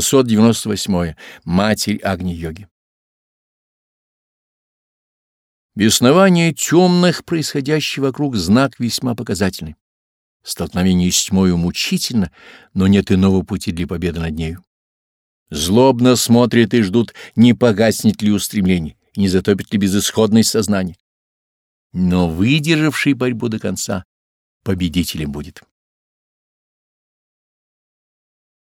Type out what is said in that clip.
698. Матерь Агни-йоги. Беснование темных, происходящий вокруг, знак весьма показательный. Столкновение с тьмою мучительно, но нет иного пути для победы над нею. Злобно смотрят и ждут, не погаснет ли устремление, не затопит ли безысходность сознания. Но выдержавший борьбу до конца победителем будет.